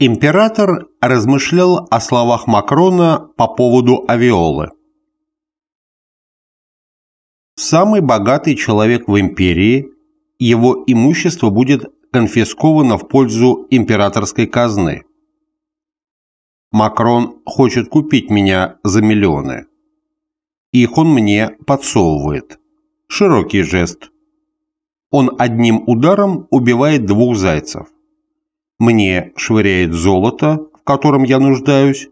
Император размышлял о словах Макрона по поводу авиолы. Самый богатый человек в империи, его имущество будет конфисковано в пользу императорской казны. Макрон хочет купить меня за миллионы. Их он мне подсовывает. Широкий жест. Он одним ударом убивает двух зайцев мне швыряет золото, в котором я нуждаюсь,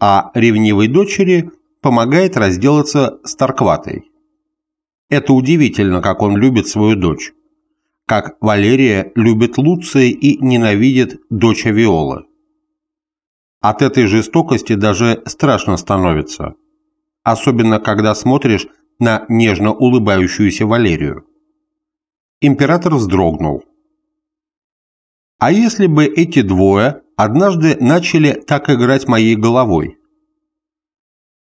а ревнивой дочери помогает разделаться с Таркватой. Это удивительно, как он любит свою дочь. Как Валерия любит Луция и ненавидит дочь Авиолы. От этой жестокости даже страшно становится. Особенно, когда смотришь на нежно улыбающуюся Валерию. Император вздрогнул. А если бы эти двое однажды начали так играть моей головой?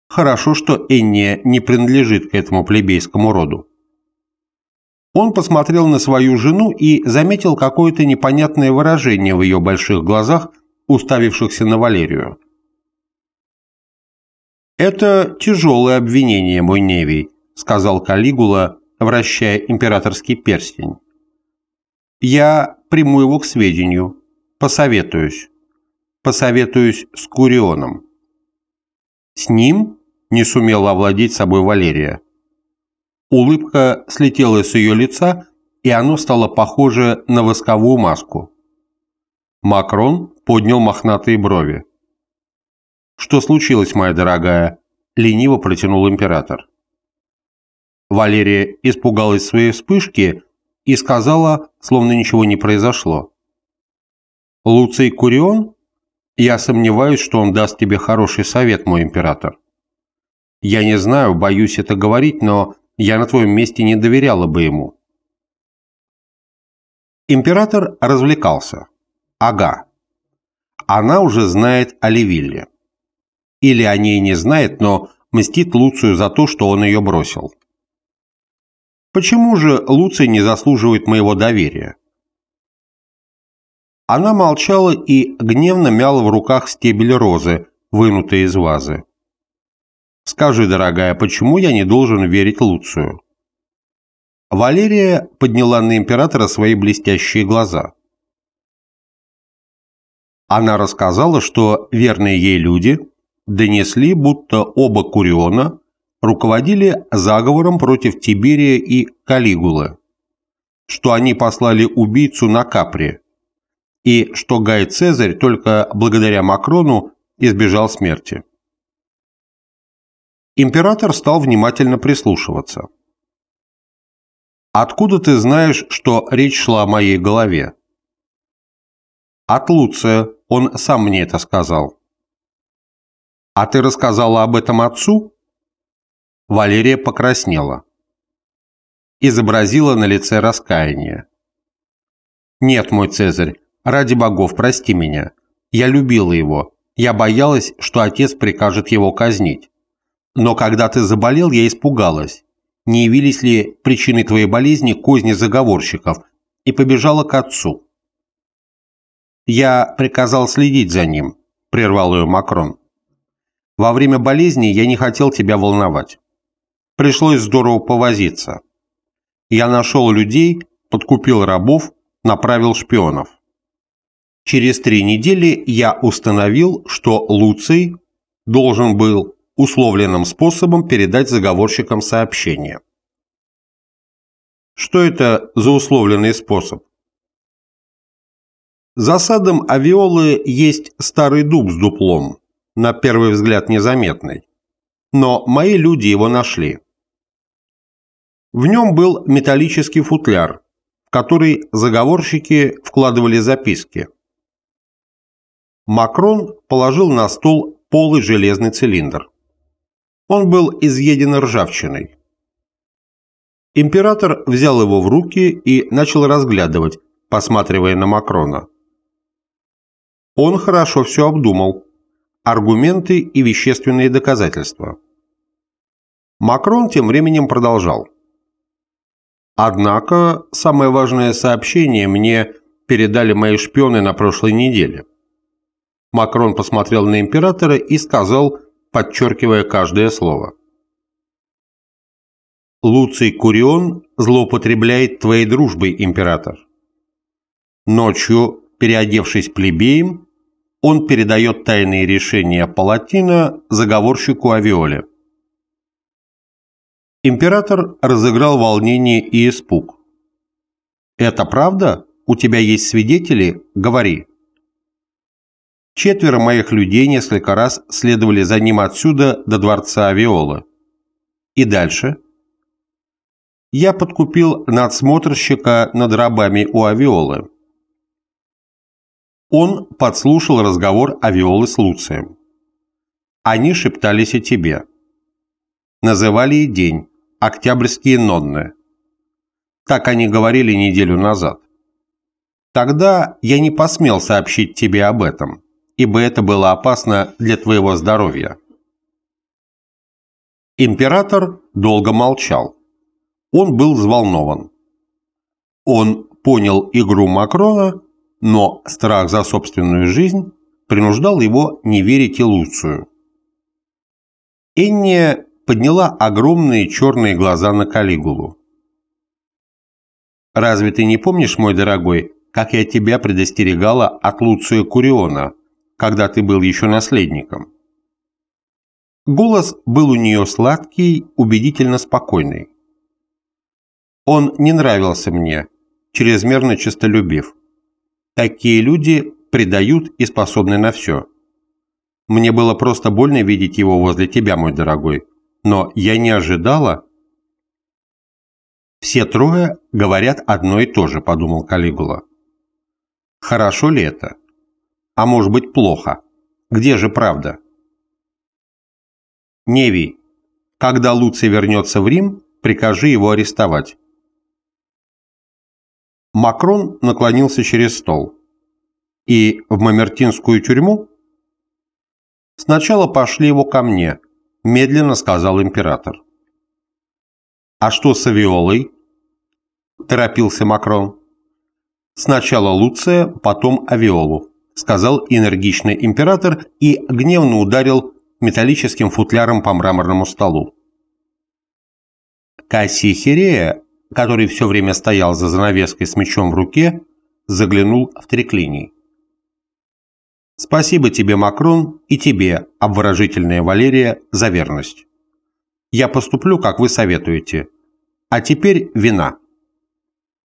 Хорошо, что Энния не принадлежит к этому плебейскому роду. Он посмотрел на свою жену и заметил какое-то непонятное выражение в ее больших глазах, уставившихся на Валерию. «Это тяжелое обвинение, мой Невий», — сказал Калигула, вращая императорский перстень. «Я приму его к сведению. Посоветуюсь. Посоветуюсь с Курионом. С ним не сумела овладеть собой Валерия. Улыбка слетела с ее лица, и оно стало похоже на восковую маску. Макрон поднял мохнатые брови. «Что случилось, моя дорогая?» – лениво протянул император. Валерия испугалась своей вспышки и сказала, словно ничего не произошло. «Луций Курион? Я сомневаюсь, что он даст тебе хороший совет, мой император. Я не знаю, боюсь это говорить, но я на твоем месте не доверяла бы ему». Император развлекался. Ага. Она уже знает о Левилле. Или о ней не знает, но мстит Луцию за то, что он ее бросил. Почему же Луций не заслуживает моего доверия? Она молчала и гневно мяла в руках стебель розы, вынутый из вазы. «Скажи, дорогая, почему я не должен верить Луцию?» Валерия подняла на императора свои блестящие глаза. Она рассказала, что верные ей люди донесли, будто оба Куриона руководили заговором против Тиберия и Калигулы, что они послали убийцу на Капри, и что Гай Цезарь только благодаря Макрону избежал смерти. Император стал внимательно прислушиваться. «Откуда ты знаешь, что речь шла о моей голове?» «От Луция, он сам мне это сказал». «А ты рассказала об этом отцу?» Валерия покраснела. Изобразила на лице раскаяние. «Нет, мой Цезарь, ради богов, прости меня. Я любила его. Я боялась, что отец прикажет его казнить. Но когда ты заболел, я испугалась. Не явились ли причиной твоей болезни козни заговорщиков, и побежала к отцу. «Я приказал следить за ним», – прервал ее Макрон. «Во время болезни я не хотел тебя волновать. Пришлось здорово повозиться. Я нашел людей, подкупил рабов, направил шпионов. Через три недели я установил, что Луций должен был условленным способом передать заговорщикам сообщение. Что это за условленный способ? За садом авиолы есть старый дуб с дуплом, на первый взгляд незаметный. Но мои люди его нашли. В нем был металлический футляр, в который заговорщики вкладывали записки. Макрон положил на стол полый железный цилиндр. Он был изъеден ржавчиной. Император взял его в руки и начал разглядывать, посматривая на Макрона. Он хорошо все обдумал. Аргументы и вещественные доказательства. Макрон тем временем продолжал. Однако самое важное сообщение мне передали мои шпионы на прошлой неделе. Макрон посмотрел на императора и сказал, подчеркивая каждое слово. Луций Курион злоупотребляет твоей дружбой, император. Ночью, переодевшись плебеем, он передает тайные решения Палатина заговорщику Авиоле. Император разыграл волнение и испуг. «Это правда? У тебя есть свидетели? Говори». Четверо моих людей несколько раз следовали за ним отсюда до дворца Авиолы. И дальше? Я подкупил надсмотрщика над рабами у Авиолы. Он подслушал разговор Авиолы с Луцием. Они шептались о тебе. Называли и день октябрьские нонны. Так они говорили неделю назад. Тогда я не посмел сообщить тебе об этом, ибо это было опасно для твоего здоровья. Император долго молчал. Он был взволнован. Он понял игру Макрона, но страх за собственную жизнь принуждал его не верить и Луцию. Энния подняла огромные черные глаза на Калигулу. «Разве ты не помнишь, мой дорогой, как я тебя предостерегала от Луция Куриона, когда ты был еще наследником?» Голос был у нее сладкий, убедительно спокойный. Он не нравился мне, чрезмерно честолюбив. Такие люди предают и способны на все. Мне было просто больно видеть его возле тебя, мой дорогой. Но я не ожидала... Все трое говорят одно и то же, подумал Калигула. Хорошо ли это? А может быть плохо? Где же правда? Невий, когда Луций вернется в Рим, прикажи его арестовать. Макрон наклонился через стол. И в Мамертинскую тюрьму? Сначала пошли его ко мне, – медленно сказал император. «А что с Авиолой?» – торопился Макрон. «Сначала Луция, потом Авиолу», – сказал энергичный император и гневно ударил металлическим футляром по мраморному столу. Кассий Хирея, который все время стоял за занавеской с мечом в руке, заглянул в треклиний. Спасибо тебе, Макрон, и тебе, обворожительная Валерия, за верность. Я поступлю, как вы советуете. А теперь вина.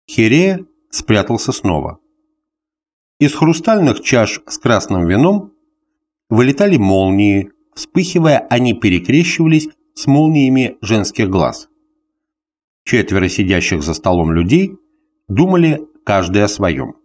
Хирея спрятался снова. Из хрустальных чаш с красным вином вылетали молнии, вспыхивая, они перекрещивались с молниями женских глаз. Четверо сидящих за столом людей думали каждый о своем.